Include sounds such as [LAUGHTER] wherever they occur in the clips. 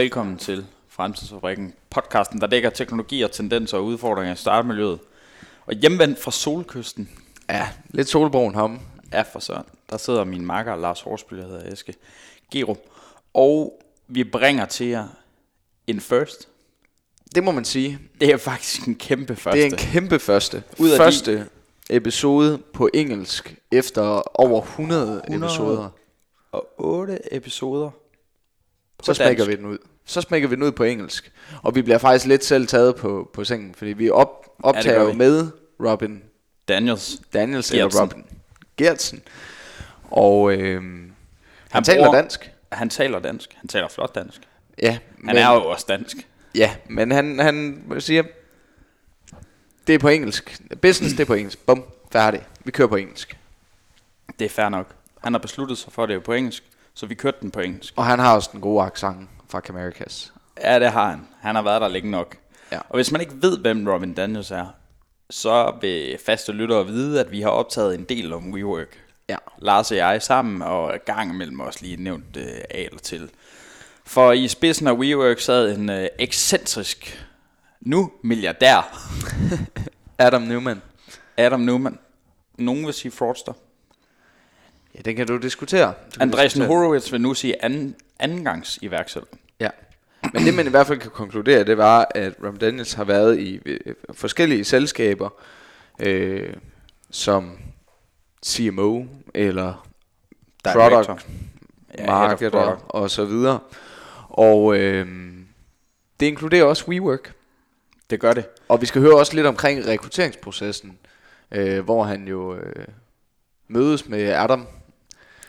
Velkommen til Fremtidsfabrikken, podcasten, der dækker teknologi og tendenser og udfordringer i startmiljøet. Og hjemvendt fra solkysten, Ja, lidt solbrun ham. er for søren. Der sidder min makker, Lars Horsby, der hedder Eske Gero. Og vi bringer til jer en first. Det må man sige. Det er faktisk en kæmpe første. Det er en kæmpe første. Ud af de- første episode på engelsk efter over 100, 100. 100 episoder. og otte episoder. Så smækker vi den ud. Så smækker vi den ud på engelsk. Og vi bliver faktisk lidt selv taget på, på sengen, fordi vi op, optager jo vi. med Robin Daniels. Daniels Gertsen. eller Robin Gertsen. Og øhm, han, Han taler bruger- dansk. Han taler dansk. Han taler flot dansk. Ja, Han men, er jo også dansk. Ja, men han, han siger, det er på engelsk. Business, det er på engelsk. Bum, færdig. Vi kører på engelsk. Det er fair nok. Han har besluttet sig for, at det er på engelsk, så vi kørte den på engelsk. Og han har også den gode accent fra Camericas. Ja, det har han. Han har været der længe nok. Ja. Og hvis man ikke ved, hvem Robin Daniels er, så vil faste lyttere vide, at vi har optaget en del om WeWork. Ja. Lars og jeg sammen, og gang imellem også lige nævnt øh, af eller til. For i spidsen af WeWork sad en øh, ekscentrisk, nu milliardær, [LAUGHS] Adam Newman. Adam Newman. Nogen vil sige fraudster. Ja, den kan du diskutere. Du diskutere. Horowitz vil nu sige anden, andengangs iværksætter. Ja. Men det man i hvert fald kan konkludere, det var, at Ram Daniels har været i øh, forskellige selskaber, øh, som CMO eller Director. product Ja, marketer product. og så videre. Og øh, det inkluderer også WeWork. Det gør det. Og vi skal høre også lidt omkring rekrutteringsprocessen, øh, hvor han jo øh, mødes med Adam.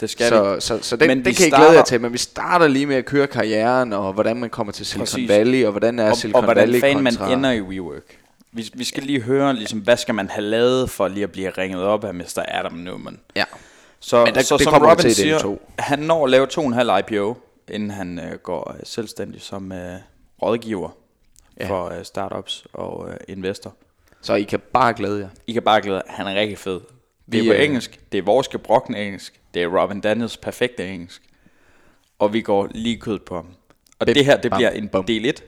Det skal så, vi. så, så den, Men den vi kan I glæde jer starter- til, men vi starter lige med at køre karrieren, og hvordan man kommer til Silicon Præcis. Valley, og hvordan er og, Silicon og hvordan Valley fanden man ender i WeWork. Vi, vi skal lige høre, ligesom, hvad skal man have lavet for lige at blive ringet op af Mr. Adam Newman. Ja. Så, Men der- så det som Robin til siger, to. han når at lave to og en halv IPO, inden han øh, går øh, selvstændig som øh, rådgiver ja. for øh, startups og øh, investor. Så I kan bare glæde jer. I kan bare glæde jer. han er rigtig fed. Det Vi, er på øh, engelsk, det er vores gebrokne engelsk, det er Robin Daniels perfekte engelsk, og vi går lige kød på ham. Og Bim, det her, det bam, bliver en bum. del 1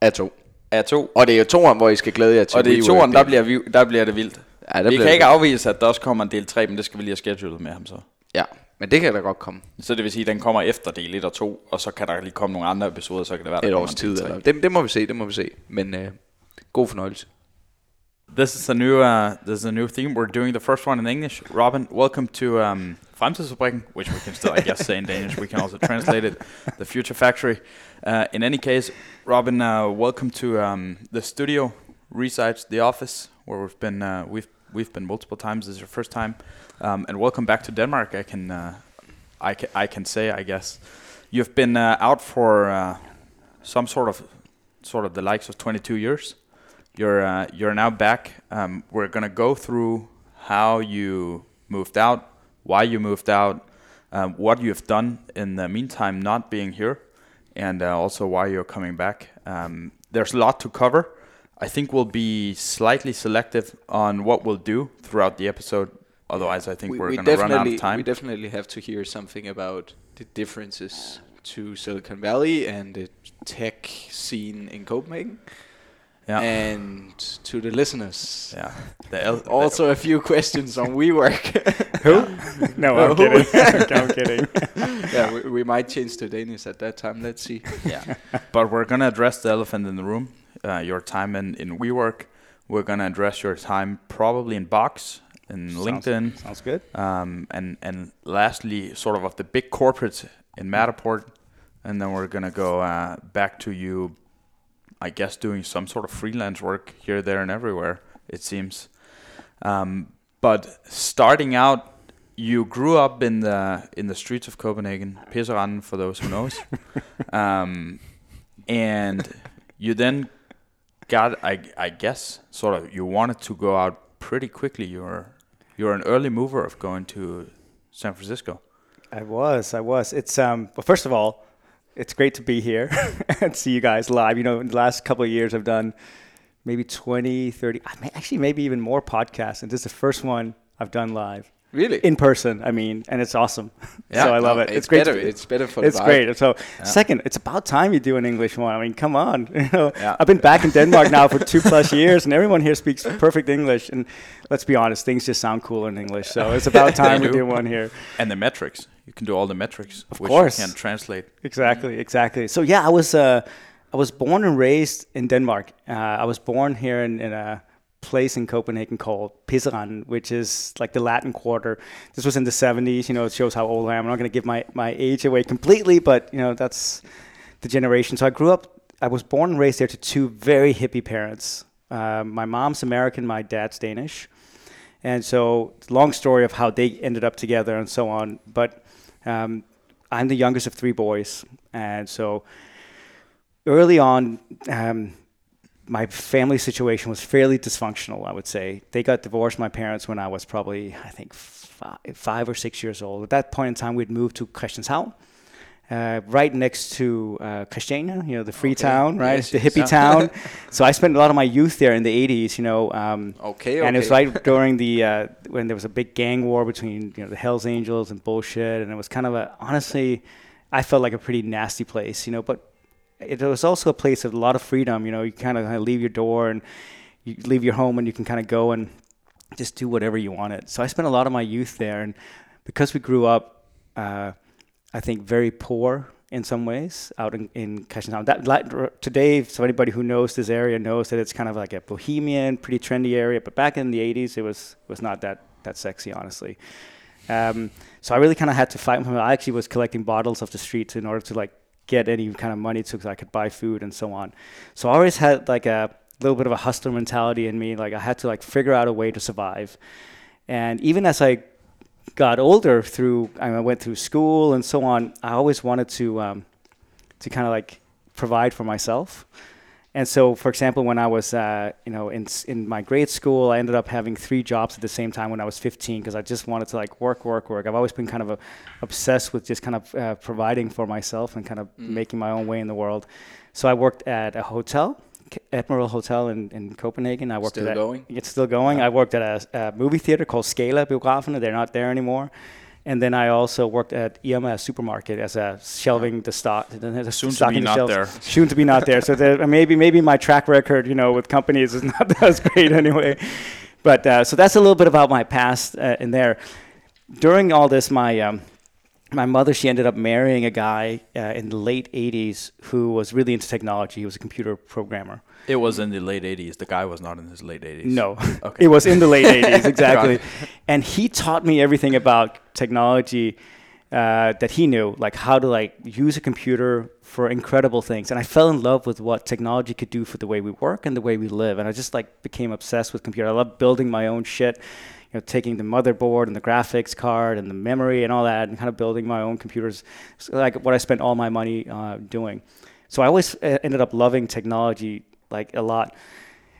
Af to. af to, Og det er jo toeren, hvor I skal glæde jer til og det er toeren, der bliver, vi, der bliver det vildt. Ja, der vi kan ikke det. afvise, at der også kommer en del 3, men det skal vi lige have schedulet med ham så. Ja, men det kan da godt komme. Så det vil sige, at den kommer efter del 1 og 2, og så kan der lige komme nogle andre episoder, så kan det være, der Et års tid. del 3. Eller. Det, det må vi se, det må vi se. Men øh, god fornøjelse. This is a new uh, this is a new theme. We're doing the first one in English. Robin, welcome to um, which we can still, I guess, say in Danish. We can also translate it, the Future Factory. Uh, in any case, Robin, uh, welcome to um, the studio, resides the office where we've been. Uh, we've we've been multiple times. This is your first time, um, and welcome back to Denmark. I can uh, I can I can say, I guess, you've been uh, out for uh, some sort of sort of the likes of 22 years you're uh, you're now back. Um, we're gonna go through how you moved out, why you moved out, um, what you've done in the meantime not being here, and uh, also why you're coming back. Um, there's a lot to cover. I think we'll be slightly selective on what we'll do throughout the episode. Otherwise, I think we, are gonna run out of time. We definitely have to hear something about the differences to Silicon Valley and the tech scene in Copenhagen. Yeah, And to the listeners. yeah. The el- Also a few questions on WeWork. [LAUGHS] Who? no, I'm Who? [LAUGHS] kidding. I'm kidding. yeah, we, we might change to Danish at that time. Let's see. yeah. But we're gonna address the elephant in the room. Uh, your time in in WeWork. We're gonna address your time probably in Box, in LinkedIn, Sounds good. um, and and lastly, sort of of the big corporates in Matterport, and then we're gonna go uh, back to you. I guess doing some sort of freelance work here, there, and everywhere. It seems. Um, but starting out, you grew up in the in the streets of Copenhagen, Pisseranden, for those who knows, [LAUGHS] um, and you then got, I, I guess, sort of, you wanted to go out pretty quickly. You were you were an early mover of going to San Francisco. I was. I was. It's um. Well, first of all, it's great to be here [LAUGHS] and see you guys live. You know, in the last couple of years, I've done maybe 20, 30, I may- actually maybe even more podcasts, and this is the first one I've done live. Really? in person. I mean, and it's awesome. [LAUGHS] Yeah, so I love No, it. It's, It's, great. better. to- it's better for the it's vibe. great. So second, it's about time you do an English one. I mean, come on. [LAUGHS] You know, Yeah. I've been back in Denmark now for two plus years, and everyone here speaks perfect English. And let's be honest, things just sound cooler in English. So it's about time we do. do one here. And the metrics. You can do all the metrics, of which course. you can translate. Exactly, exactly. So yeah, I was uh, I was born and raised in Denmark. Uh, I was born here in, in a place in Copenhagen called Pisseranden, which is like the Latin Quarter. This was in the 70s. You know, it shows how old I am. I'm not going to give my my age away completely, but you know that's the generation. So I grew up. I was born and raised there to two very hippie parents. Uh, my mom's American, my dad's Danish. And so, long story of how they ended up together and so on. But um, I'm the youngest of three boys, and so early on, um, my family situation was fairly dysfunctional. I would say they got divorced. My parents when I was probably I think five, five or six years old. At that point in time, we'd moved to Christianshavn. Uh, right next to uh, you know, the free Okay. town, right? Yes, the yes. hippie [LAUGHS] town. so I spent a lot of my youth there in the 80s, you know. Um, Okay, and it was right [LAUGHS] during the uh, when there was a big gang war between you know the Hell's Angels and bullshit, and it was kind of a honestly, I felt like a pretty nasty place, you know. But it was also a place of a lot of freedom, you know. You kind of leave your door and you leave your home, and you can kind of go and just do whatever you wanted. So I spent a lot of my youth there, and because we grew up, uh, I think very poor in some ways out in in Christianshavn. That today, so anybody who knows this area knows that it's kind of like a bohemian, pretty trendy area. But back in the '80s, it was was not that that sexy, honestly. Um, so I really kind of had to fight. I actually was collecting bottles off the streets in order to like get any kind of money so I could buy food and so on. So I always had like a little bit of a hustler mentality in me. Like I had to like figure out a way to survive. And even as I got older through I went through school and so on, I always wanted to um, to kind of like provide for myself. And so, for example, when I was, uh, you know, in in my grade school, I ended up having three jobs at the same time when I was 15 because I just wanted to like work, work, work. I've always been kind of a, obsessed with just kind of uh, providing for myself and kind of making my own way in the world. So I worked at a hotel, Admiral Hotel in, in Copenhagen. I worked Still at going? It's still going. I worked at a, a movie theater called Scala Biografen. They're not there anymore. And then I also worked at Irma supermarket as a shelving the stock. The Soon to be not shelves. there. Soon to be not there. So there, [LAUGHS] maybe maybe my track record, you know, with companies is not [LAUGHS] as great anyway. But uh, so that's a little bit about my past uh, in there. During all this, my um, my mother she ended up marrying a guy uh, in the late '80s who was really into technology. He was a computer programmer. It was in the late 80s. The guy was not in his late 80s. No, [LAUGHS] Okay. it was in the late '80s exactly, [LAUGHS] and he taught me everything about technology uh, that he knew, like how to like use a computer for incredible things. And I fell in love with what technology could do for the way we work and the way we live. And I just like became obsessed with computer. I love building my own shit. You know, taking the motherboard and the graphics card and the memory and all that, and kind of building my own computers. So like what I spent all my money uh, doing. So I always uh, ended up loving technology like a lot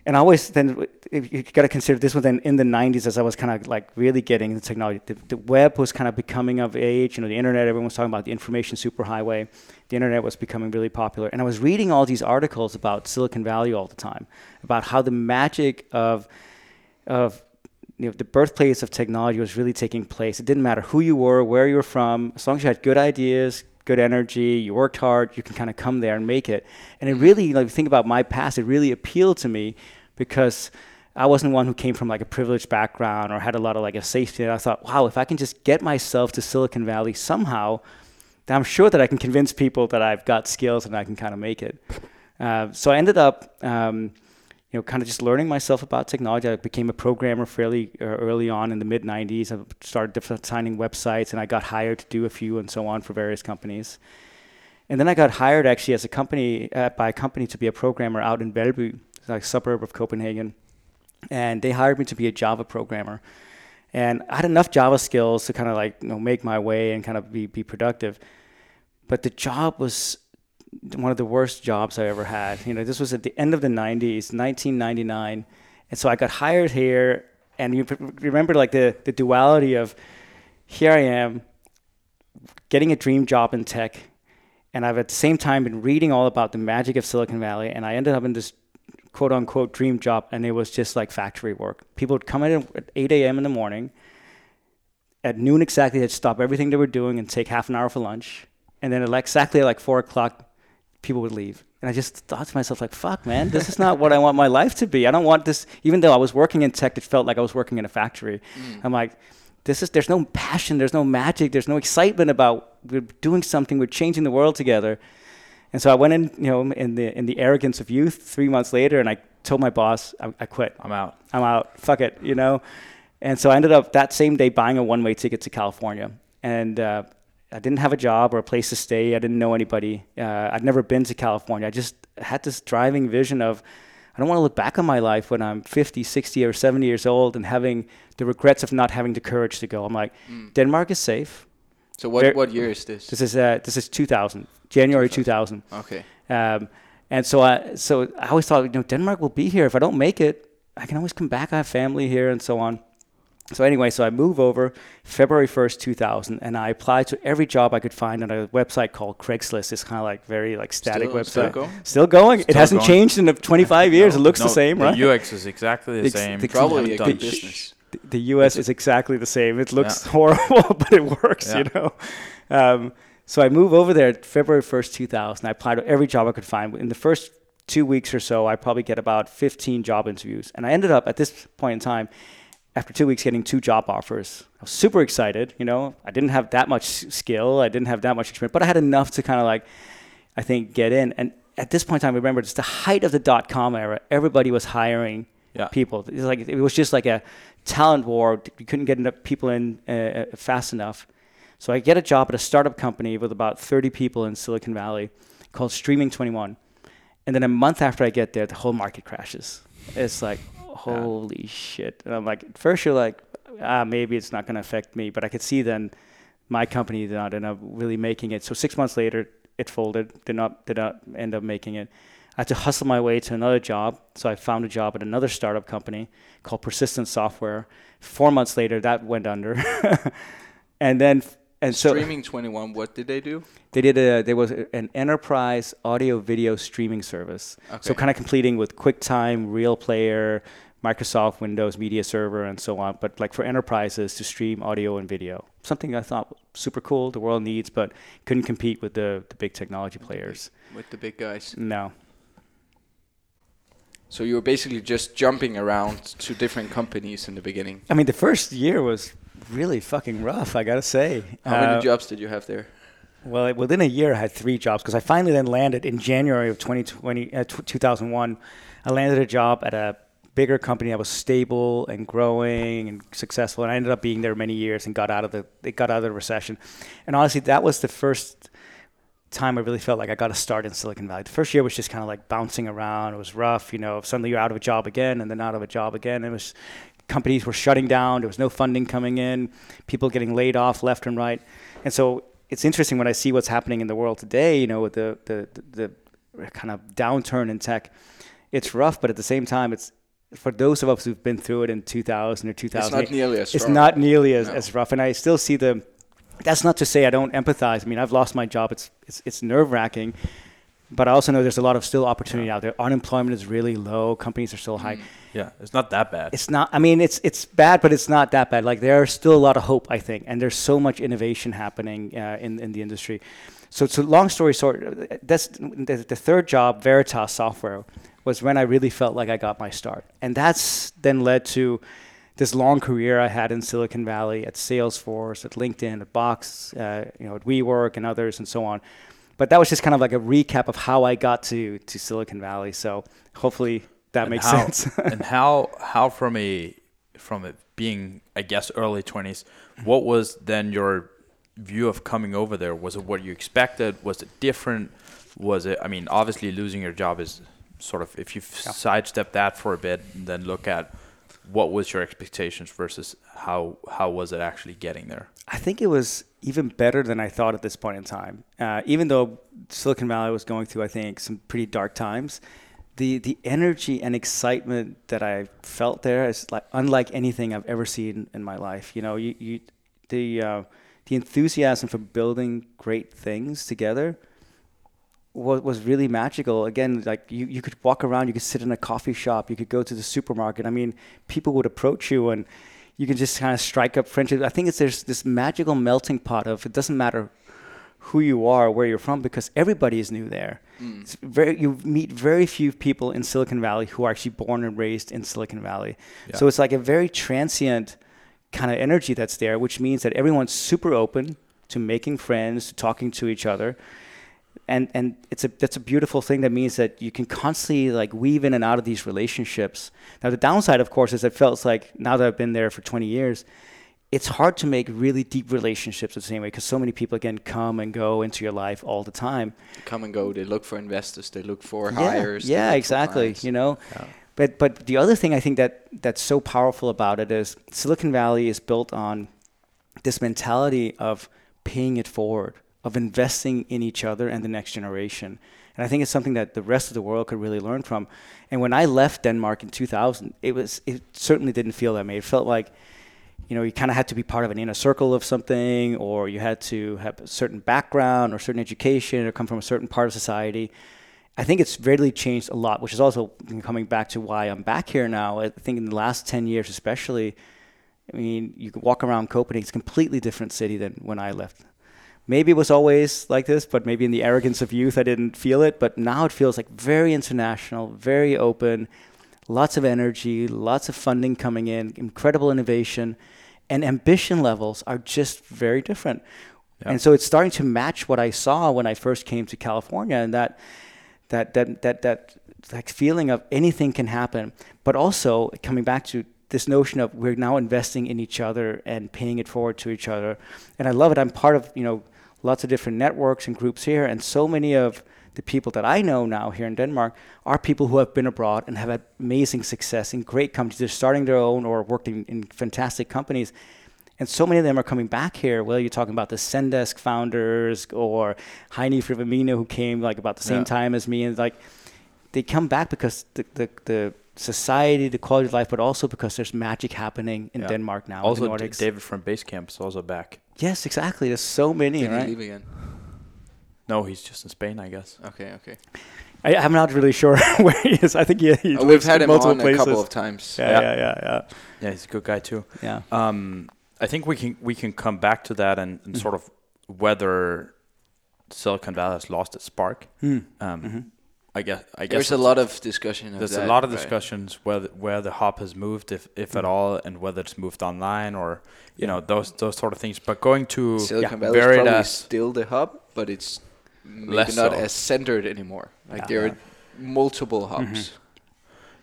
and I always then you got to consider this was then in the 90s as I was kind of like really getting into technology. The, the web was kind of becoming of age. You know, the internet. Everyone was talking about the information superhighway. The internet was becoming really popular, and I was reading all these articles about Silicon Valley all the time, about how the magic of of you know, the birthplace of technology was really taking place. It didn't matter who you were, where you were from, as long as you had good ideas, good energy, you worked hard, you can kind of come there and make it. And it really, like, think about my past, it really appealed to me because I wasn't one who came from like a privileged background or had a lot of like a safety net. I thought, wow, if I can just get myself to Silicon Valley somehow, then I'm sure that I can convince people that I've got skills and I can kind of make it. Uh, so I ended up, um, you know, kind of just learning myself about technology. I became a programmer fairly uh, early on in the mid 90s. I started designing websites and I got hired to do a few and so on for various companies. And then I got hired actually as a company, uh, by a company to be a programmer out in Valby, like a suburb of Copenhagen. And they hired me to be a Java programmer. And I had enough Java skills to kind of like, you know, make my way and kind of be, be productive. But the job was one of the worst jobs I ever had. You know, this was at the end of the 90s, 1999. And so I got hired here. And you remember like the, the duality of here I am getting a dream job in tech. And I've at the same time been reading all about the magic of Silicon Valley. And I ended up in this quote unquote dream job. And it was just like factory work. People would come in at 8 a.m. in the morning at noon exactly, they'd stop everything they were doing and take half an hour for lunch. And then exactly like four o'clock, people would leave. And I just thought to myself, like, fuck, man, this is not what I want my life to be. I don't want this, even though I was working in tech, it felt like I was working in a factory. I'm like, this is, there's no passion, there's no magic, there's no excitement about we're doing something, we're changing the world together. And so I went in, you know, in the in the arrogance of youth. Three months later, and I told my boss, I, I quit. I'm out. I'm out. Fuck it, you know. And so I ended up that same day buying a one-way ticket to California, and uh, I didn't have a job or a place to stay. I didn't know anybody. Uh, I'd never been to California. I just had this driving vision of, I don't want to look back on my life when I'm 50, 60, or 70 years old and having the regrets of not having the courage to go. I'm like, Denmark is safe. So what Ver- what year is this? This is uh, this is 2000, January 2000. Okay. Um, and so I so I always thought, you know, Denmark will be here. If I don't make it, I can always come back. I have family here and so on. So anyway, so I move over February 1st, 2000, and I applied to every job I could find on a website called Craigslist. It's kind of like very like static Still- website. still going? Still going. it hasn't going. changed in the 25 years. No, it looks no, the same, right? The UX is exactly the Ex- same. the- Probably a done business. the- the U.S. is exactly the same. It looks horrible, [LAUGHS] but it works, you know. Um, so I move over there February 1st, 2000. I applied to every job I could find. In the first two weeks or so, I probably get about 15 job interviews. And I ended up at this point in time, after two weeks, getting two job offers. I was super excited. You know, I didn't have that much skill. I didn't have that much experience, but I had enough to kind of like, I think, get in. And at this point in time, I remember, it's the height of the dot com era. Everybody was hiring Yeah. people. It was like it was just like a talent war. You couldn't get enough people in uh, uh, fast enough. So I get a job at a startup company with about 30 people in Silicon Valley called Streaming 21. And then a month after I get there, the whole market crashes. It's like, holy shit. And I'm like, at first you're like, ah, maybe it's not going to affect me. But I could see then my company did not end up really making it. So six months later, it folded, did not, did not end up making it. I had to hustle my way to another job. So I found a job at another startup company called Persistent Software. Four months later, that went under. [LAUGHS] and then, and so Streaming 21. What did they do? they did a there was a- an enterprise audio video streaming service. okay. So kind of completing with QuickTime, Real Player, Microsoft Windows Media Server, and so on. But like for enterprises to stream audio and video, something I thought super cool. The world needs, but couldn't compete with the the big technology players. With the big guys. No. So you were basically just jumping around to different companies in the beginning. I mean, the first year was really fucking rough. I gotta say. How Uh, many jobs did you have there? Well, within a year, I had three jobs because I finally then landed in January of 2020, uh, tw 2001. I landed a job at a bigger company that was stable and growing and successful, and I ended up being there many years and got out of the it got out of the recession. And honestly, that was the first time I really felt like I got a start in Silicon Valley. The first year was just kind of like bouncing around. It was rough, you know. Suddenly you're out of a job again, and then out of a job again. It was companies were shutting down. There was no funding coming in. People getting laid off left and right. And so it's interesting when I see what's happening in the world today. You know, with the the the, the kind of downturn in tech. It's rough, but at the same time, it's for those of us who've been through it in 2000 or 2000, It's not nearly as It's strong. not nearly as, No. as rough, and I still see the. That's not to say I don't empathize. I mean, I've lost my job. It's it's, it's nerve wracking, but I also know there's a lot of still opportunity out there. Unemployment is really low. Companies are still high. Yeah, it's not that bad. It's not. I mean, it's it's bad, but it's not that bad. Like there are still a lot of hope, I think, and there's so much innovation happening uh, in in the industry. So, so long story short, that's the, the third job, Veritas Software, was when I really felt like I got my start, and that's then led to this long career I had in Silicon Valley at Salesforce, at LinkedIn, at Box, uh, you know, at WeWork, and others, and so on. But that was just kind of like a recap of how I got to to Silicon Valley. So hopefully that And makes how, sense. [LAUGHS] and how how from a from it being I guess early twenties, what was then your view of coming over there? Was it what you expected? Was it different? Was it? I mean, obviously losing your job is sort of if you Yeah. sidestep that for a bit, and then look at what was your expectations versus how how was it actually getting there? I think it was even better than I thought at this point in time. Uh, even though Silicon Valley was going through, I think, some pretty dark times, the the energy and excitement that I felt there is like unlike anything I've ever seen in my life. You know, you, you the uh, the enthusiasm for building great things together was, was really magical. Again, like you, you could walk around, you could sit in a coffee shop, you could go to the supermarket. I mean, people would approach you and you can just kind of strike up friendship. I think it's there's this magical melting pot of it doesn't matter who you are, where you're from, because everybody is new there. Mm. It's very you meet very few people in Silicon Valley who are actually born and raised in Silicon Valley. Yeah. So it's like a very transient kind of energy that's there, which means that everyone's super open to making friends, to talking to each other. And and it's a that's a beautiful thing that means that you can constantly like weave in and out of these relationships. Now the downside of course is it feels like now that I've been there for 20 years, it's hard to make really deep relationships the same way because so many people again come and go into your life all the time. Come and go. They look for investors. They look for yeah, hires. Yeah, exactly. You know, Yeah. but but the other thing I think that that's so powerful about it is Silicon Valley is built on this mentality of paying it forward, of investing in each other and the next generation. And I think it's something that the rest of the world could really learn from. And when I left Denmark in 2000, it was it certainly didn't feel that way. It felt like you know, you kind of had to be part of an inner circle of something, or you had to have a certain background or certain education or come from a certain part of society. I think it's really changed a lot, which is also coming back to why I'm back here now. I think in the last 10 years, especially, I mean, you can walk around Copenhagen, it's a completely different city than when I left. Maybe it was always like this, but maybe in the arrogance of youth, I didn't feel it. But now it feels like very international, very open, lots of energy, lots of funding coming in, incredible innovation, and ambition levels are just very different. Yeah. And so it's starting to match what I saw when I first came to California, and that that that that that like feeling of anything can happen, but also coming back to this notion of we're now investing in each other and paying it forward to each other. And I love it. I'm part of you know lots of different networks and groups here, and so many of the people that I know now here in Denmark are people who have been abroad and have had amazing success in great companies. They're starting their own or working in fantastic companies. And so many of them are coming back here. Well, you're talking about the Zendesk founders or Heini from Vivino, who came like about the same Yeah. time as me, and like they come back because the, the, the society, the quality of life, but also because there's magic happening in Yeah. Denmark now. in Also, David from Basecamp is also back. Yes, exactly. There's so many, Did he right? leave again? No, he's just in Spain, I guess. Okay, okay. I, I'm not really sure [LAUGHS] where he is. I think he, he Oh, we've had him multiple on places. a couple of times. yeah, Yeah. yeah, yeah, yeah, Yeah, he's a good guy too. yeah. Um, I think we can we can come back to that and, and Mm. sort of whether Silicon Valley has lost its spark. Hmm. Um, Mhm. I guess I guess There's a lot of discussion. Of There's that, a lot of right? discussions where where the hub has moved, if if at Mm. all, and whether it's moved online or you know those those sort of things. But going to Silicon yeah, Valley is probably still the hub, but it's maybe Less not as centered anymore. Like Yeah. there Yeah. are multiple hubs. Mhm.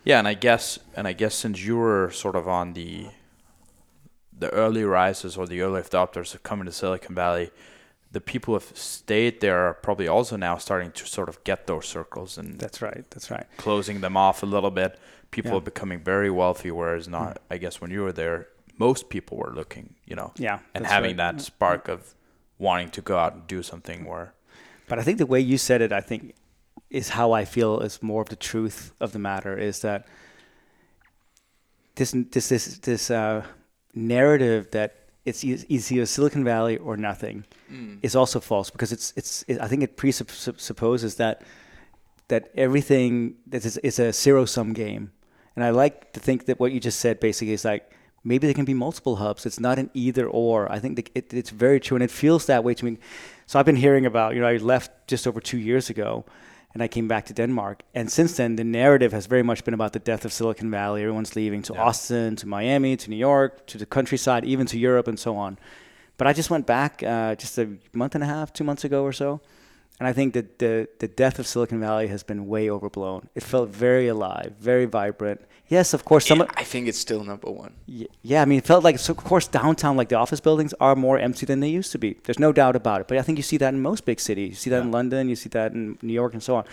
Yeah, and I guess and I guess since you were sort of on the the early rises or the early adopters of coming to Silicon Valley, the people who have stayed there are probably also now starting to sort of get those circles and That's right. That's right. closing them off a little bit. People Yeah. are becoming very wealthy, whereas not. Mm. I guess when you were there, most people were looking, you know, Yeah. and having right. that mm, spark mm. of wanting to go out and do something where But I think the way you said it, I think, is how I feel is more of the truth of the matter. Is that this this this this uh, narrative that it's either Silicon Valley or nothing Mm. is also false because it's it's it, I think it presupposes that that everything that is, is a zero sum game, and I like to think that what you just said basically is like maybe there can be multiple hubs. It's not an either or. I think it, it's very true, and it feels that way to me. So I've been hearing about you know I left just over two years ago, and I came back to Denmark, and since then the narrative has very much been about the death of Silicon Valley. Everyone's leaving to Yeah. Austin, to Miami, to New York, to the countryside, even to Europe, and so on. But I just went back uh, just a month and a half, two months ago or so, and I think that the the death of Silicon Valley has been way overblown. It felt very alive, very vibrant. Yes, of course, some. I think it's still number one. Yeah, I mean, it felt like, so of course, downtown, like the office buildings, are more empty than they used to be. There's no doubt about it. But I think you see that in most big cities. You see that in London, you see that in New York, and so on.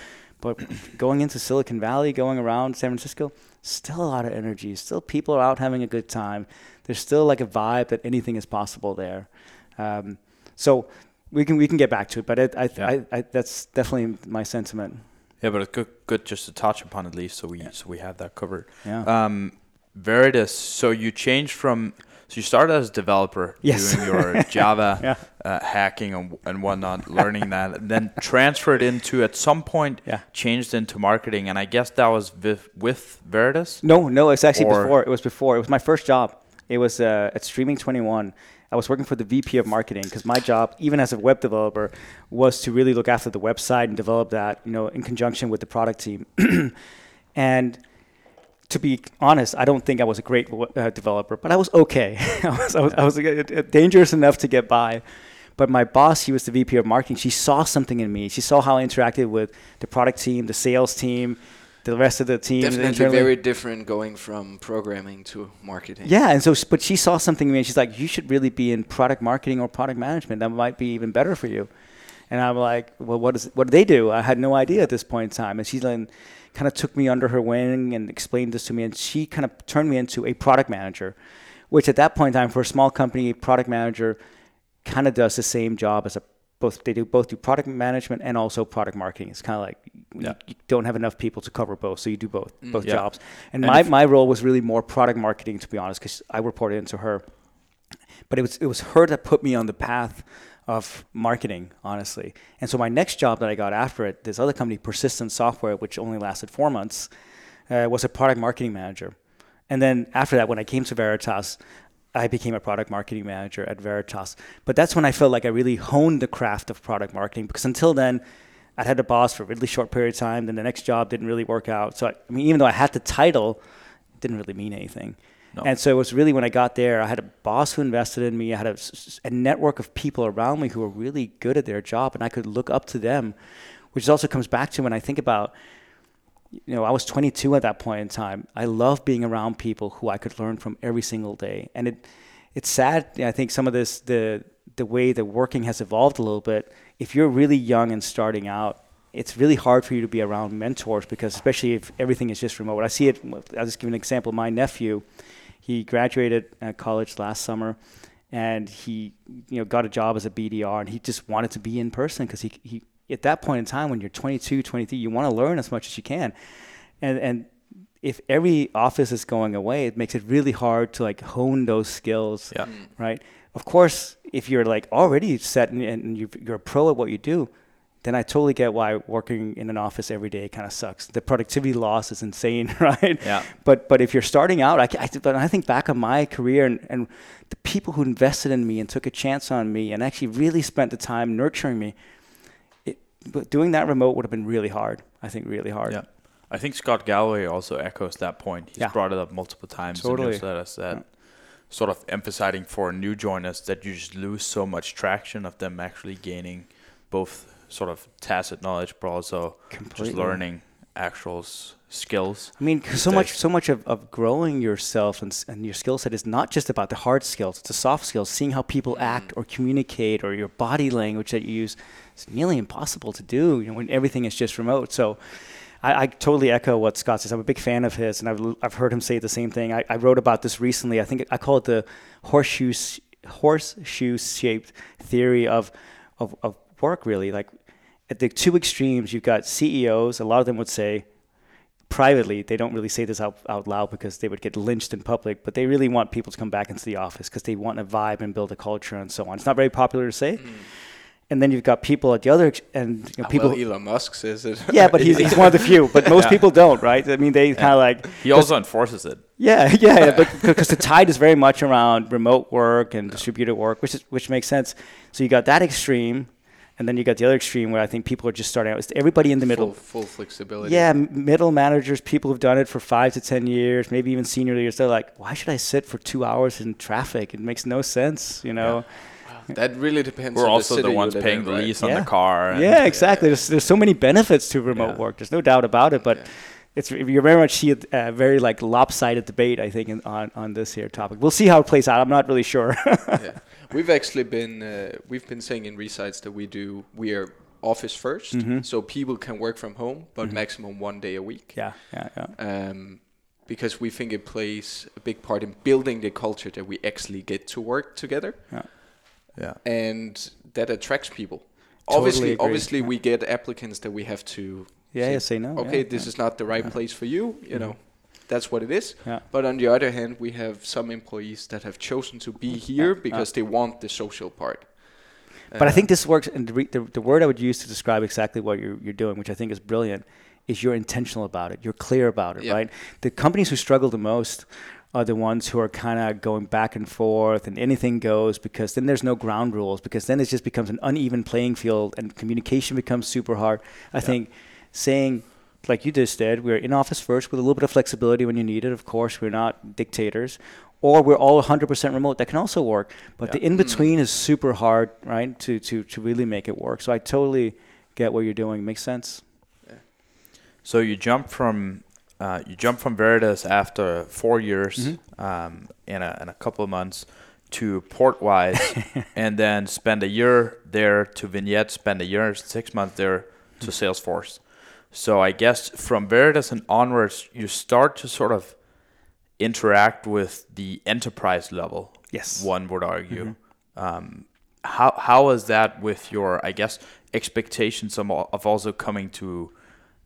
But going into Silicon Valley, going around San Francisco, still a lot of energy. Still, people are out having a good time. There's still like a vibe that anything is possible there. Um, so we can we can get back to it, but it, I, Yeah. I, I, that's definitely my sentiment. Yeah, but it's good good just to touch upon at least so we so we have that covered. Yeah. Um, Veritas. So you changed from so you started as a developer Yes. doing your [LAUGHS] Java Yeah. uh, hacking and, and whatnot, learning that, and then transferred into at some point Yeah. changed into marketing, and I guess that was with, with Veritas. No, no, it's actually Or- before. It was before. It was my first job. It was uh, at Streaming 21. I was working for the VP of marketing because my job, even as a web developer, was to really look after the website and develop that, you know, in conjunction with the product team. [CLEARS THROAT] and to be honest, I don't think I was a great uh, developer, but I was okay. [LAUGHS] I was, I was, I was uh, dangerous enough to get by. But my boss, he was the VP of marketing. She saw something in me. She saw how I interacted with the product team, the sales team, the rest of the team. Definitely very different going from programming to marketing. Yeah, and so, but she saw something in me, and she's like, "You should really be in product marketing or product management. That might be even better for you." And I'm like, "Well, what does what do they do?" I had no idea at this point in time. And she then kind of took me under her wing and explained this to me, and she kind of turned me into a product manager, which at that point in time, for a small company, product manager kind of does the same job as a both they do both do product management and also product marketing. It's kind of like yeah. you, you, don't have enough people to cover both, so you do both mm, both yeah. jobs. And, and my, my role was really more product marketing, to be honest, because I reported into her. But it was it was her that put me on the path of marketing, honestly. And so my next job that I got after it, this other company, Persistent Software, which only lasted four months, uh, was a product marketing manager. And then after that, when I came to Veritas, I became a product marketing manager at Veritas. But that's when I felt like I really honed the craft of product marketing because until then, I'd had a boss for a really short period of time. Then the next job didn't really work out. So I, I mean, even though I had the title, it didn't really mean anything. No. And so it was really when I got there, I had a boss who invested in me. I had a, a network of people around me who were really good at their job, and I could look up to them, which also comes back to when I think about you know, I was 22 at that point in time. I love being around people who I could learn from every single day. And it, it's sad. I think some of this, the the way that working has evolved a little bit. If you're really young and starting out, it's really hard for you to be around mentors because, especially if everything is just remote. I see it. I'll just give an example. My nephew, he graduated at college last summer, and he, you know, got a job as a BDR, and he just wanted to be in person because he he at that point in time when you're 22, 23, you want to learn as much as you can. And, and if every office is going away, it makes it really hard to like hone those skills, yeah. Mm. right? Of course, if you're like already set and, and you're a pro at what you do, then I totally get why working in an office every day kind of sucks. The productivity loss is insane, [LAUGHS] right? Yeah. But but if you're starting out, I, I, I think back on my career and, and the people who invested in me and took a chance on me and actually really spent the time nurturing me, but doing that remote would have been really hard. I think really hard. Yeah. I think Scott Galloway also echoes that point. He's yeah. brought it up multiple times totally. in newsletters that yeah. sort of emphasizing for new joiners that you just lose so much traction of them actually gaining both sort of tacit knowledge but also Completely. just learning actual skills. I mean, so much, so much of, of growing yourself and, and your skill set is not just about the hard skills; it's the soft skills, seeing how people mm. act or communicate, or your body language that you use. It's nearly impossible to do, you know, when everything is just remote. So. I, I, totally echo what Scott says. I'm a big fan of his, and I've, I've heard him say the same thing. I, I wrote about this recently. I think I call it the horseshoe horseshoe shaped theory of, of of work. Really, like at the two extremes, you've got CEOs. A lot of them would say, privately, they don't really say this out, out loud because they would get lynched in public, but they really want people to come back into the office because they want a vibe and build a culture and so on. It's not very popular to say. Mm. And then you've got people at the other and you know, uh, people. Well, Elon Musk says it. Yeah, but he's, he's one of the few. But most yeah. people don't, right? I mean, they yeah. kind of like. He also enforces it. Yeah, [LAUGHS] yeah, yeah but because the tide is very much around remote work and distributed work, which is which makes sense. So you got that extreme, and then you got the other extreme where I think people are just starting out. It's everybody in the middle. Full, flexibility. Yeah, middle managers, people who've done it for five to 10 years, maybe even senior leaders. They're like, why should I sit for two hours in traffic? It makes no sense, you know? Yeah. That really depends. We're also the, the ones paying the lease on the car. yeah, exactly. There's, there's so many benefits to remote work. There's no doubt about it. But it's you very much see a uh, very like lopsided debate. I think in, on on this here topic. We'll see how it plays out. I'm not really sure. [LAUGHS] yeah. We've actually been uh, we've been saying in Resites that we do we are office 1st mm-hmm. so people can work from home, but mm-hmm. maximum one day a week. Yeah, yeah, yeah. Um, because we think it plays a big part in building the culture that we actually get to work together. Yeah, yeah, and that attracts people. Totally obviously, agree. obviously, yeah. we get applicants that we have to. Yeah, say, yeah, say no. Okay, yeah, this is not the right place for you. You mm-hmm. know, that's what it is. Yeah. But on the other hand, we have some employees that have chosen to be here because they want the social part. But uh, I think this works, and the, the, the, word I would use to describe exactly what you're, you're doing, which I think is brilliant, is you're intentional about it. You're clear about it, right? The companies who struggle the most are the ones who are kind of going back and forth and anything goes because then there's no ground rules because then it just becomes an uneven playing field and communication becomes super hard. I yeah. think saying like you just did, we're in office first with a little bit of flexibility when you need it. Of course, we're not dictators. Or we're all 100% remote. That can also work. But yeah. the in between mm. is super hard, right, to, to, to really make it work. So I totally get what you're doing. Makes sense. Yeah. So you jump from uh, you jump from Veritas after four years mm-hmm. um, in, a, in a couple of months to Portwise, [LAUGHS] and then spend a year there to Vignette, spend a year, six months there to mm-hmm. Salesforce. So I guess from Veritas and onwards, you start to sort of interact with the enterprise level. Yes, one would argue. Mm-hmm. Um, how how is that with your I guess expectations of, of also coming to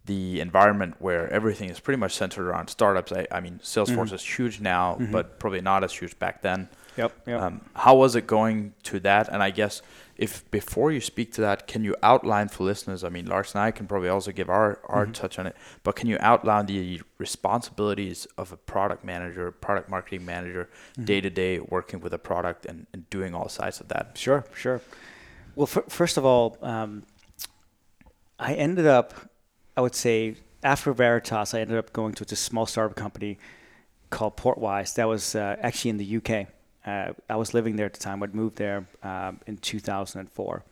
the environment where everything is pretty much centered around startups. I, I mean, Salesforce mm-hmm. is huge now, mm-hmm. but probably not as huge back then. Yep. yep. Um, how was it going to that? And I guess if before you speak to that, can you outline for listeners? I mean, Lars and I can probably also give our our mm-hmm. touch on it, but can you outline the responsibilities of a product manager, product marketing manager, day to day working with a product and, and doing all sides of that? Sure, sure. Well, f- first of all, um, I ended up I would say after Veritas, I ended up going to a small startup company called Portwise. That was uh, actually in the UK. Uh, I was living there at the time. I'd moved there um, in 2004.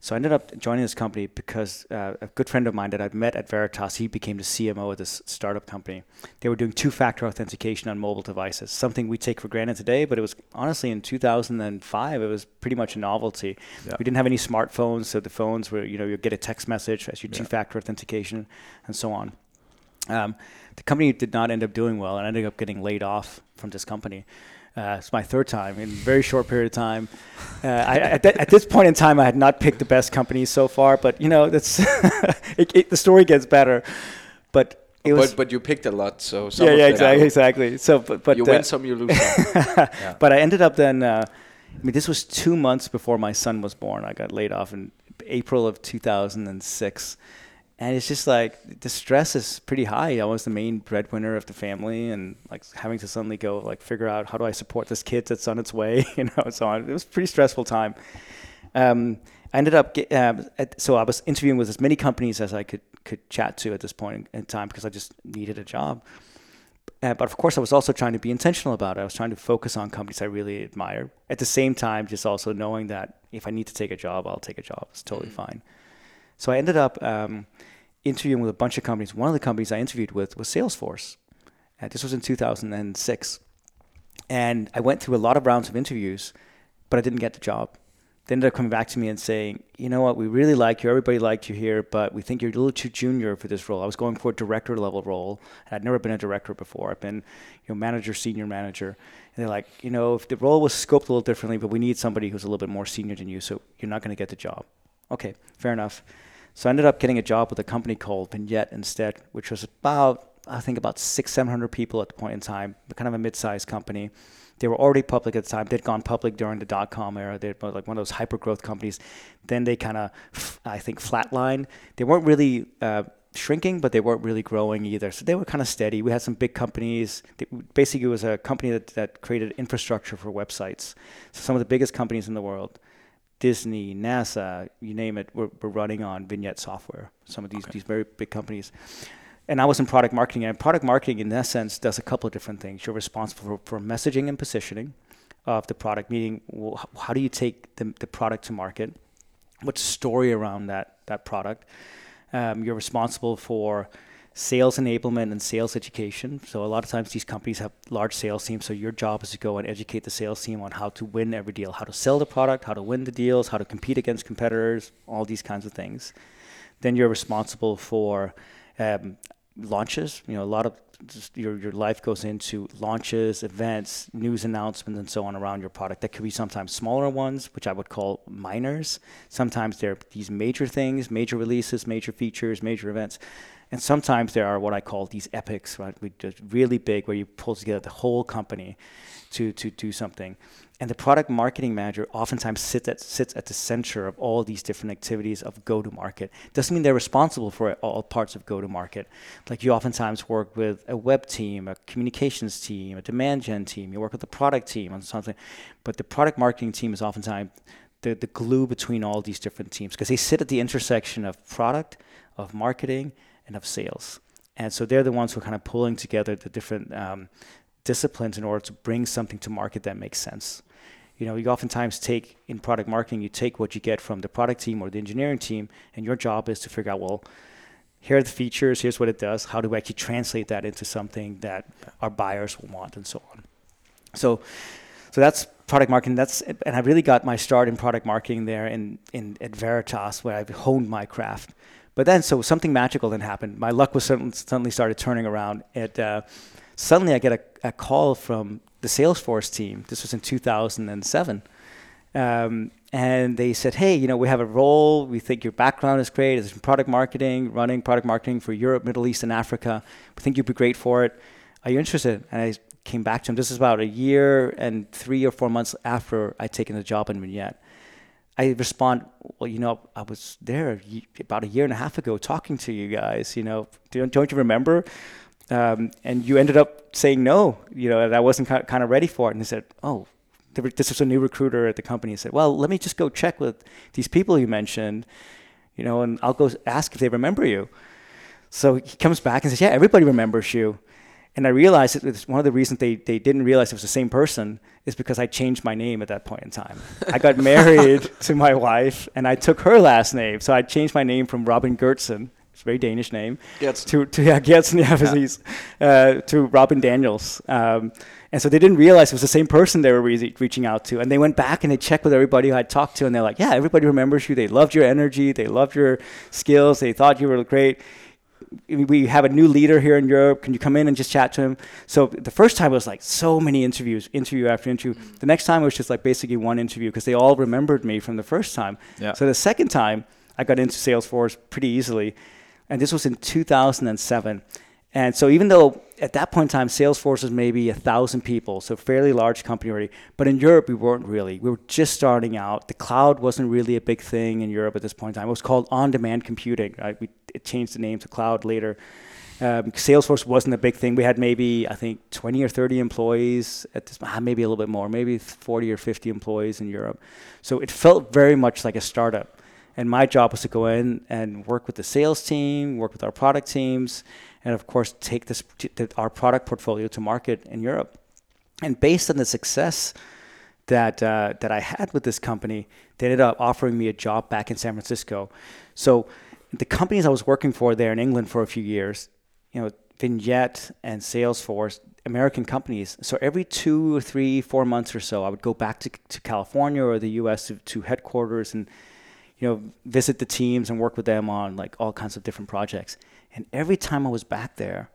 So I ended up joining this company because uh, a good friend of mine that I'd met at Veritas, he became the CMO of this startup company. They were doing two-factor authentication on mobile devices, something we take for granted today, but it was honestly in 2005, it was pretty much a novelty. Yeah. We didn't have any smartphones, so the phones were, you know, you get a text message as your yeah. two-factor authentication and so on. Um, the company did not end up doing well, and I ended up getting laid off from this company. Uh, it's my third time in a very short period of time. Uh, I, at, th- at, this point in time, I had not picked the best companies so far, but you know, that's [LAUGHS] it, it, the story gets better. But it was, but, but you picked a lot, so yeah, yeah, exactly, exactly. So, but, but you uh, win some, you lose some. [LAUGHS] yeah. But I ended up then. Uh, I mean, this was two months before my son was born. I got laid off in April of 2006 and it's just like the stress is pretty high. I was the main breadwinner of the family, and like having to suddenly go like figure out how do I support this kid that's on its way, [LAUGHS] you know, and so on. It was a pretty stressful time. Um, I ended up get, um, at, so I was interviewing with as many companies as I could could chat to at this point in, in time because I just needed a job. Uh, but of course, I was also trying to be intentional about it. I was trying to focus on companies I really admire. At the same time, just also knowing that if I need to take a job, I'll take a job. It's totally mm-hmm. fine. So I ended up um, interviewing with a bunch of companies. One of the companies I interviewed with was Salesforce. Uh, this was in 2006. And I went through a lot of rounds of interviews, but I didn't get the job. They ended up coming back to me and saying, you know what, we really like you. Everybody liked you here, but we think you're a little too junior for this role. I was going for a director level role. I'd never been a director before. I've been, you know, manager, senior manager. And they're like, you know, if the role was scoped a little differently, but we need somebody who's a little bit more senior than you, so you're not going to get the job. Okay, fair enough. So I ended up getting a job with a company called Vignette instead, which was about, I think, about six, 700 people at the point in time, kind of a mid sized company. They were already public at the time. They'd gone public during the dot com era. They were like one of those hyper growth companies. Then they kind of, I think, flatlined. They weren't really uh, shrinking, but they weren't really growing either. So they were kind of steady. We had some big companies. Basically, it was a company that, that created infrastructure for websites. So some of the biggest companies in the world. Disney, NASA, you name it, we're, we're running on Vignette software. Some of these okay. these very big companies. And I was in product marketing, and product marketing, in that sense, does a couple of different things. You're responsible for, for messaging and positioning of the product, meaning well, how do you take the, the product to market? What's the story around that that product? Um, you're responsible for sales enablement and sales education. So a lot of times these companies have large sales teams. So your job is to go and educate the sales team on how to win every deal, how to sell the product, how to win the deals, how to compete against competitors, all these kinds of things. Then you're responsible for um, launches. You know, a lot of your your life goes into launches, events, news announcements, and so on around your product. That could be sometimes smaller ones, which I would call minors. Sometimes they're these major things, major releases, major features, major events. And sometimes there are what I call these epics, right? We just really big where you pull together the whole company to to do something. And the product marketing manager oftentimes sits at, sits at the center of all these different activities of go to market. Doesn't mean they're responsible for all parts of go to market. Like you oftentimes work with a web team, a communications team, a demand gen team. You work with the product team on something, but the product marketing team is oftentimes the, the glue between all these different teams because they sit at the intersection of product, of marketing, and of sales. And so they're the ones who are kind of pulling together the different um, disciplines in order to bring something to market that makes sense. You know, you oftentimes take in product marketing, you take what you get from the product team or the engineering team, and your job is to figure out, well, here are the features, here's what it does, how do we actually translate that into something that our buyers will want, and so on. So, so that's product marketing. That's and I really got my start in product marketing there in, in at Veritas, where I honed my craft. But then, so something magical then happened. My luck was suddenly, started turning around. It uh, suddenly I get a, a call from the Salesforce team. This was in 2007. Um, and they said, hey, you know, we have a role. We think your background is great. It's in product marketing, running product marketing for Europe, Middle East, and Africa. We think you'd be great for it. Are you interested? And I came back to him. This is about a year and three or four months after I'd taken the job in Vignette. I respond, well, you know, I was there about a year and a half ago talking to you guys. You know, don't, don't you remember? Um, and you ended up saying no. You know, I wasn't kind of ready for it. And he said, oh, this was a new recruiter at the company. He said, well, let me just go check with these people you mentioned. You know, and I'll go ask if they remember you. So he comes back and says, yeah, everybody remembers you. And I realized that one of the reasons they, they didn't realize it was the same person is because I changed my name at that point in time. I got [LAUGHS] married to my wife and I took her last name. So I changed my name from Robin Gertsen, it's a very Danish name, Gertsen. to, to yeah, Gertsen, yeah, uh, to Robin Daniels. Um, and so they didn't realize it was the same person they were re- reaching out to. And they went back and they checked with everybody who I talked to, and they're like, yeah, everybody remembers you. They loved your energy. They loved your skills. They thought you were great we have a new leader here in Europe. Can you come in and just chat to him? So the first time it was like so many interviews, interview after interview. Mm. The next time it was just like basically one interview because they all remembered me from the first time. Yeah. So the second time I got into Salesforce pretty easily, and this was in 2007. And so even though at that point in time Salesforce was maybe a thousand people, so fairly large company already, but in Europe we weren't really. We were just starting out. The cloud wasn't really a big thing in Europe at this point in time. It was called on-demand computing. Right? We it changed the name to cloud later. Um, Salesforce wasn't a big thing. We had maybe I think 20 or 30 employees at this, ah, maybe a little bit more, maybe 40 or 50 employees in Europe. So it felt very much like a startup. And my job was to go in and work with the sales team, work with our product teams, and of course take this our product portfolio to market in Europe. And based on the success that uh, that I had with this company, they ended up offering me a job back in San Francisco. So the companies I was working for there in England for a few years, you know, Vignette and Salesforce, American companies. So every two or three, four months or so, I would go back to, to California or the U.S. To, to headquarters and you know, visit the teams and work with them on like all kinds of different projects. And every time I was back there,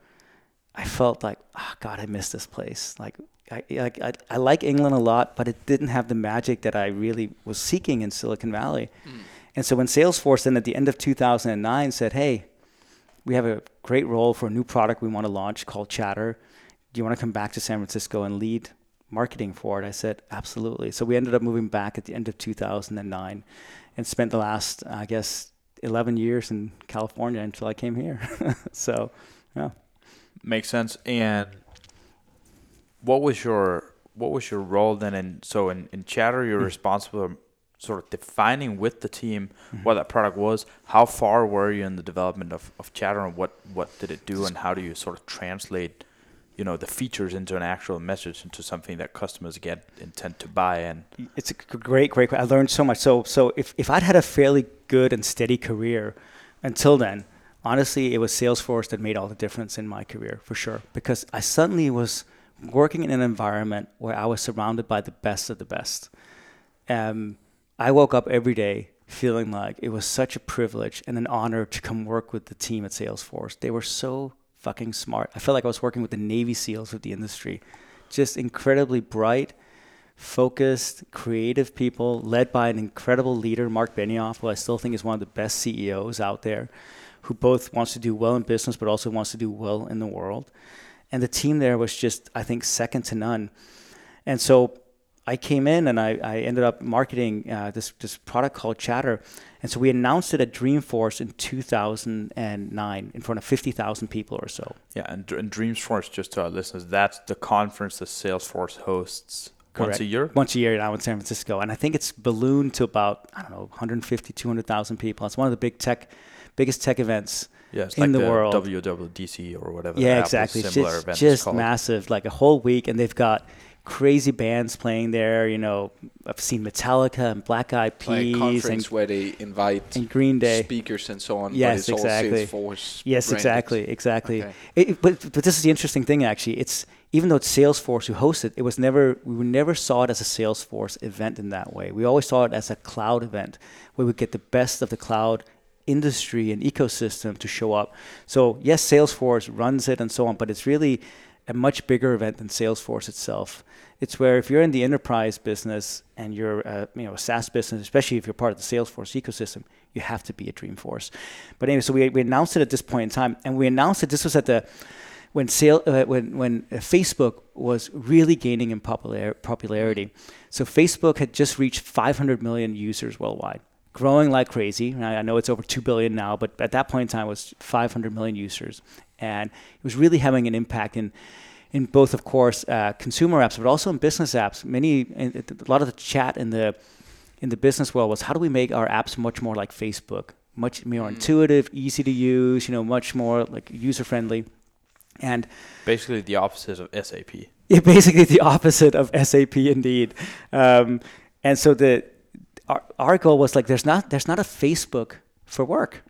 I felt like, oh God, I miss this place. Like, I, like I, I like England a lot, but it didn't have the magic that I really was seeking in Silicon Valley. Mm. And so when Salesforce then at the end of 2009 said, hey, we have a great role for a new product we want to launch called Chatter. Do you want to come back to San Francisco and lead marketing for it? I said, absolutely. So we ended up moving back at the end of 2009 and spent the last, I guess, 11 years in California until I came here. [LAUGHS] so, yeah. Makes sense. And what was your what was your role then? In so in, in Chatter, you're mm-hmm. responsible for sort of defining with the team mm-hmm. what that product was. How far were you in the development of, of Chatter, and what what did it do, and how do you sort of translate you know the features into an actual message into something that customers get intent to buy and it's a great great i learned so much. So so if, if i'd had a fairly good and steady career until then honestly it was salesforce that made all the difference in my career for sure. Because i suddenly was working in an environment where i was surrounded by the best of the best. Um, i woke up every day feeling like it was such a privilege and an honor to come work with the team at salesforce. They were so fucking smart. I felt like I was working with the Navy SEALs of the industry. Just incredibly bright, focused, creative people led by an incredible leader, Marc Benioff, who I still think is one of the best CEOs out there, who both wants to do well in business but also wants to do well in the world. And the team there was just, I think, second to none. And so I came in and I, I ended up marketing uh, this this product called Chatter, and so we announced it at Dreamforce in 2009 in front of 50,000 people or so. Yeah, and, and Dreamforce, just to our listeners, that's the conference that Salesforce hosts Correct. once a year. Once a year now in San Francisco, and I think it's ballooned to about I don't know 150, 200,000 people. It's one of the big tech, biggest tech events. Yeah, in like the, the world. WWDC or whatever. Yeah, exactly. It's just, just massive, like a whole week, and they've got crazy bands playing there. You know, I've seen Metallica and Black Eyed Peas. Like conference and, where they invite and Green Day speakers and so on. Yes, exactly. yes, branded. exactly, exactly. Okay. It, but but this is the interesting thing. Actually, it's even though it's Salesforce who hosts it, it was never we never saw it as a Salesforce event in that way. We always saw it as a cloud event where we get the best of the cloud industry and ecosystem to show up. So yes, Salesforce runs it and so on, but it's really a much bigger event than Salesforce itself. It's where if you're in the enterprise business and you're a, you know a SaaS business, especially if you're part of the Salesforce ecosystem, you have to be a Dreamforce. But anyway, so we, we announced it at this point in time, and we announced that This was at the when sale uh, when when uh, Facebook was really gaining in popular, popularity. So Facebook had just reached 500 million users worldwide, growing like crazy. I, I know it's over 2 billion now, but at that point in time, it was 500 million users, and it was really having an impact in in both, of course, uh, consumer apps, but also in business apps. Many, a lot of the chat in the in the business world was how do we make our apps much more like Facebook, much more mm. intuitive, easy to use, you know, much more like user friendly, and basically the opposite of SAP. Yeah, basically the opposite of SAP indeed. Um, and so the our, our goal was like there's not there's not a Facebook for work.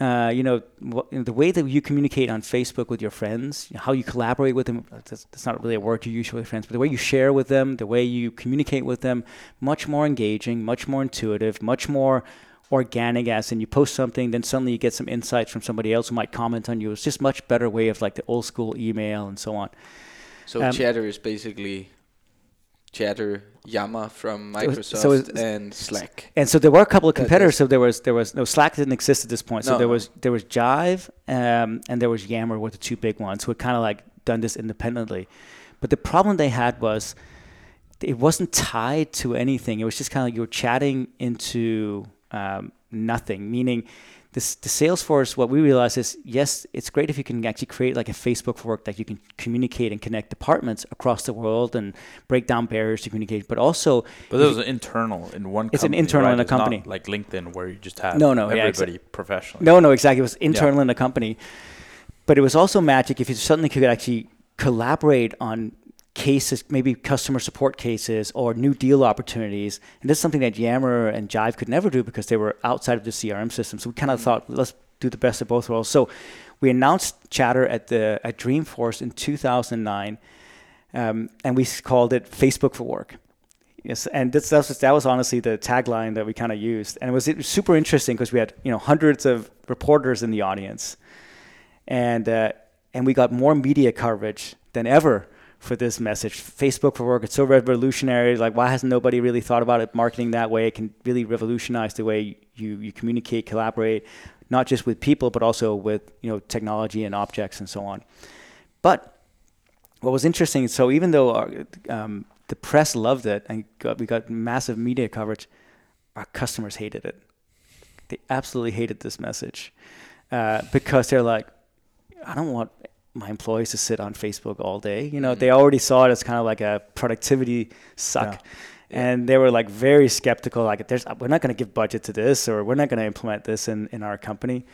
Uh, you know, the way that you communicate on Facebook with your friends, how you collaborate with them, that's, that's, not really a word you use with friends, but the way you share with them, the way you communicate with them, much more engaging, much more intuitive, much more organic as in you post something, then suddenly you get some insights from somebody else who might comment on you. It's just much better way of like the old school email and so on. So um, chatter is basically Chatter, Yammer from Microsoft, so and Slack. And so there were a couple of competitors. So there was there was no Slack didn't exist at this point. So no, there was there was Jive um, and there was Yammer were the two big ones who had kind of like done this independently. But the problem they had was it wasn't tied to anything. It was just kind of like you were chatting into um, nothing, meaning this, the Salesforce, what we realized is yes, it's great if you can actually create like a Facebook for work that you can communicate and connect departments across the world and break down barriers to communicate, but also. But it was internal in one. Company. It's company, an internal right? in a it's company, like LinkedIn, where you just have no, no, everybody yeah, exa- professionally. No, no, exactly. It was internal yeah. in a company, but it was also magic if you suddenly could actually collaborate on cases, maybe customer support cases or new deal opportunities. And this is something that Yammer and Jive could never do because they were outside of the CRM system. So we kind of thought, let's do the best of both worlds. So we announced Chatter at the at Dreamforce in 2009, um, and we called it Facebook for Work. Yes, and this, that, was, that was honestly the tagline that we kind of used, and it was, it was super interesting because we had you know hundreds of reporters in the audience, and uh, and we got more media coverage than ever for this message. Facebook for work, it's so revolutionary. Like, why hasn't nobody really thought about it marketing that way? It can really revolutionize the way you, you communicate, collaborate, not just with people, but also with you know technology and objects and so on. But what was interesting, so even though our, um, the press loved it and got, we got massive media coverage, our customers hated it. They absolutely hated this message uh, because they're like, I don't want my employees to sit on Facebook all day. You know, mm-hmm. they already saw it as kind of like a productivity suck. Yeah. And they were like very skeptical, like there's we're not going to give budget to this, or we're not going to implement this in, in our company.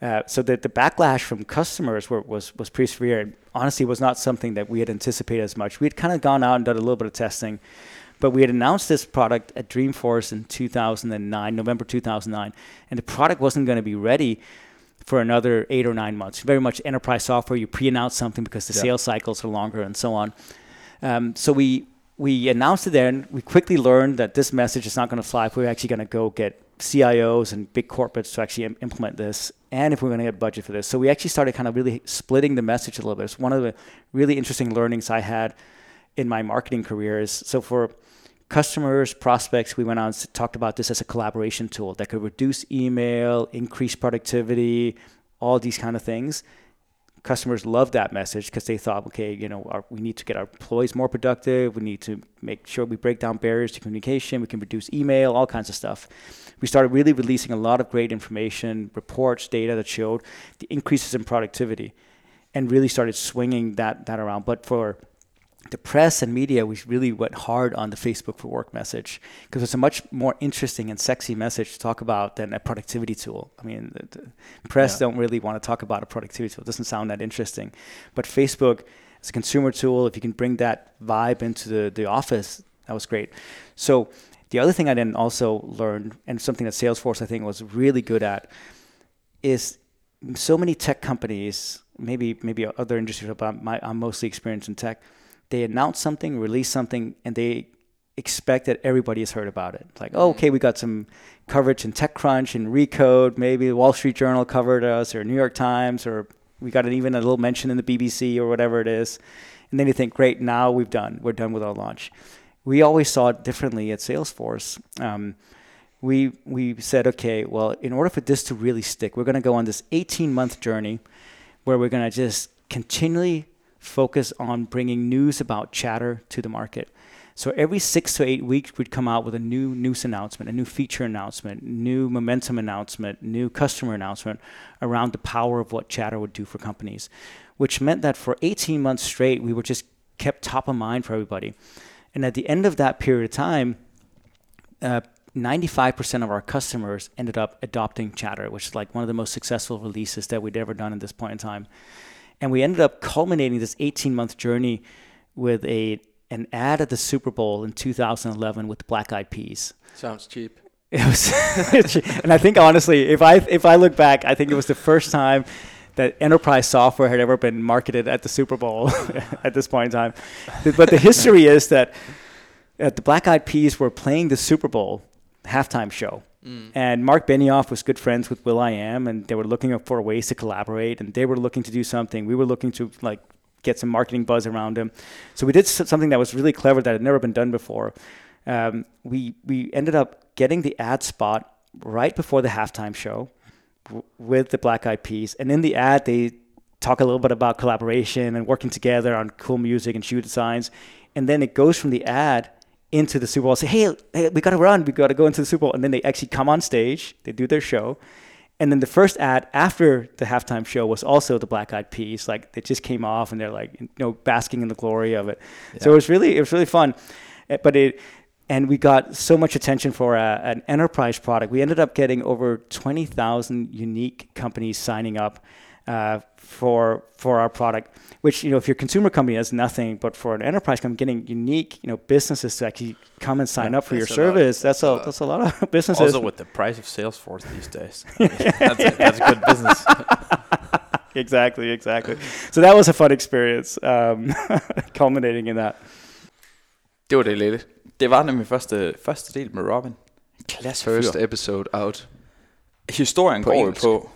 Uh, so that the backlash from customers were, was was pretty severe. And honestly, was not something that we had anticipated as much. We had kind of gone out and done a little bit of testing, but we had announced this product at Dreamforce in 2009, November 2009, and the product wasn't going to be ready for another eight or nine months. Very much enterprise software. You pre-announce something because the yeah. sales cycles are longer and so on. Um, so we we announced it there, and we quickly learned that this message is not going to fly. If we're actually going to go get CIOs and big corporates to actually Im- implement this, and if we're going to get budget for this, so we actually started kind of really splitting the message a little bit. It's one of the really interesting learnings I had in my marketing career. Is so for customers, prospects, we went on and talked about this as a collaboration tool that could reduce email, increase productivity, all these kind of things. customers loved that message because they thought, okay, you know, our, we need to get our employees more productive. We need to make sure we break down barriers to communication. We can reduce email, all kinds of stuff. We started really releasing a lot of great information, reports, data that showed the increases in productivity, and really started swinging that that around. But for the press and media, we really went hard on the Facebook for Work message because it's a much more interesting and sexy message to talk about than a productivity tool. I mean, the, the press yeah. don't really want to talk about a productivity tool. It doesn't sound that interesting. But Facebook, as a consumer tool, if you can bring that vibe into the, the office, that was great. So the other thing I then also learned, and something that Salesforce I think was really good at, is so many tech companies, maybe maybe other industries, but I'm, I'm mostly experienced in tech they announce something, release something, and they expect that everybody has heard about it. It's like, oh, okay, we got some coverage in TechCrunch and Recode, maybe the Wall Street Journal covered us, or New York Times, or we got an, even a little mention in the BBC or whatever it is. And then you think, great, now we've done, we're done with our launch. We always saw it differently at Salesforce. Um, we we said, okay, well, in order for this to really stick, we're going to go on this 18 month journey where we're going to just continually focus on bringing news about chatter to the market. So every six to eight weeks, we'd come out with a new news announcement, a new feature announcement, new momentum announcement, new customer announcement around the power of what chatter would do for companies, which meant that for 18 months straight, we were just kept top of mind for everybody. And at the end of that period of time, uh, 95% of our customers ended up adopting Chatter, which is like one of the most successful releases that we'd ever done at this point in time. And we ended up culminating this 18 month journey with a an ad at the Super Bowl in 2011 with Black Eyed Peas. Sounds cheap. It was, [LAUGHS] and I think honestly, if I if I look back, I think it was the first time that enterprise software had ever been marketed at the Super Bowl [LAUGHS] at this point in time. But the history is that uh, the Black Eyed Peas were playing the Super Bowl halftime show, Mm. And Marc Benioff was good friends with will.i.am, and they were looking for ways to collaborate, and they were looking to do something. We were looking to like get some marketing buzz around him. So we did something that was really clever that had never been done before. Um, we we ended up getting the ad spot right before the halftime show w- with the Black Eyed Peas, and in the ad they talk a little bit about collaboration and working together on cool music and shoe designs, and then it goes from the ad into the Super Bowl, say, hey, hey we got to run, we got to go into the Super Bowl. And then they actually come on stage, they do their show. And then the first ad after the halftime show was also the Black Eyed Peas. Like it just came off, and they're like, you know, basking in the glory of it. Yeah. So it was really, it was really fun. Eh, but it, and we got so much attention for a, an enterprise product. We ended up getting over twenty thousand unique companies signing up uh, for for our product. Which you know, if your consumer company has nothing, but for an enterprise company, getting unique you know businesses to actually come and sign yeah, up for your service, lot, that's, a, that's a lot of [LAUGHS] businesses. Also, with the price of Salesforce these days, [LAUGHS] that's, a, that's a good business. [LAUGHS] exactly, exactly. So that was a fun experience, um, culminating in that. Det var det lidt. Det var nemlig første, første del med Robin. Klasse First fyr. episode out. Historien på går jo på,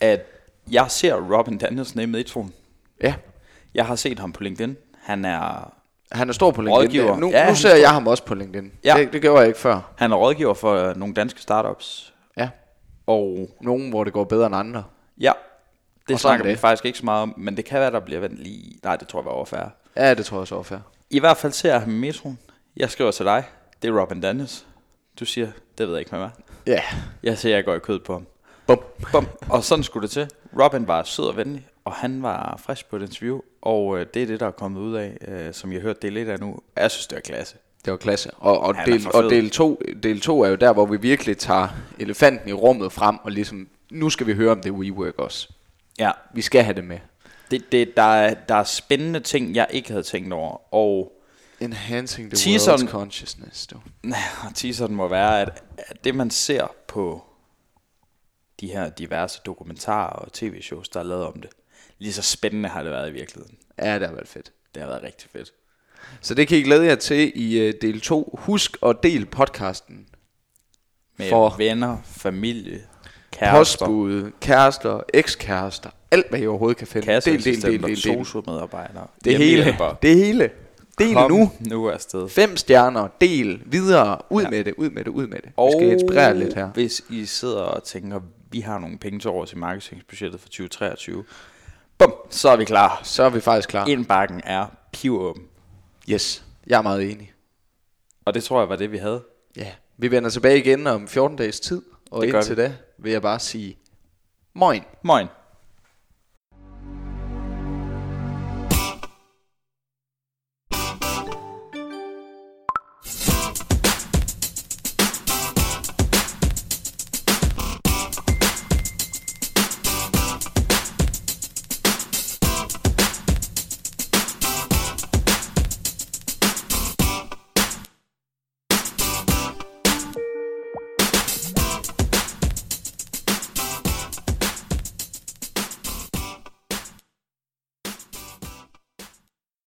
at jeg ser Robin Danielsen i metroen. Ja. Jeg har set ham på LinkedIn. Han er han er stor på LinkedIn. Rådgiver. Nu, ja, nu ser jeg ham også på LinkedIn. Ja. Det, det gjorde jeg ikke før. Han er rådgiver for uh, nogle danske startups. Ja. Og nogle, hvor det går bedre end andre. Ja. Det og snakker det. vi faktisk ikke så meget om, men det kan være, der bliver vendt lige... Nej, det tror jeg var overfærd. Ja, det tror jeg også overfærd. I hvert fald ser jeg ham i metroen. Jeg skriver til dig. Det er Robin Daniels. Du siger, det ved jeg ikke, hvad er. Ja. Jeg siger, jeg går i kød på ham. Bum. Bum. Og sådan skulle det til. Robin var sød og venlig, og han var frisk på et interview, og øh, det er det, der er kommet ud af, øh, som jeg har hørt det lidt af nu. Jeg synes, det er klasse. Det var klasse. Og, og, del, og del, to, del to er jo der, hvor vi virkelig tager elefanten i rummet frem, og ligesom, nu skal vi høre om det WeWork også. Ja. Vi skal have det med. Det, det, der, er, der er spændende ting, jeg ikke havde tænkt over, og Enhancing the teaseren, world's consciousness. Du. [LAUGHS] teaseren må være, at, at det man ser på de her diverse dokumentarer og tv-shows, der er lavet om det. Lige så spændende har det været i virkeligheden. Ja, det har været fedt. Det har været rigtig fedt. Så det kan I glæde jer til i uh, del 2. Husk at del podcasten. Med for venner, familie, kærester. Postbud, kærester, ekskærester, alt hvad I overhovedet kan finde. Del, del, del, del, del. medarbejdere. Det hele. Det hele. Del Kom nu. nu afsted. Fem stjerner. Del videre. Ud ja. med det, ud med det, ud med det. Og Vi skal inspirere lidt her. hvis I sidder og tænker, vi har nogle penge til over til marketingbudgettet for 2023. Bum! Så er vi klar. så er vi faktisk klar. Indbakken er pivåben. Yes, jeg er meget enig. Og det tror jeg var det, vi havde. Ja, vi vender tilbage igen om 14 dages tid, og Det indtil da vil jeg bare sige, moin. Moin.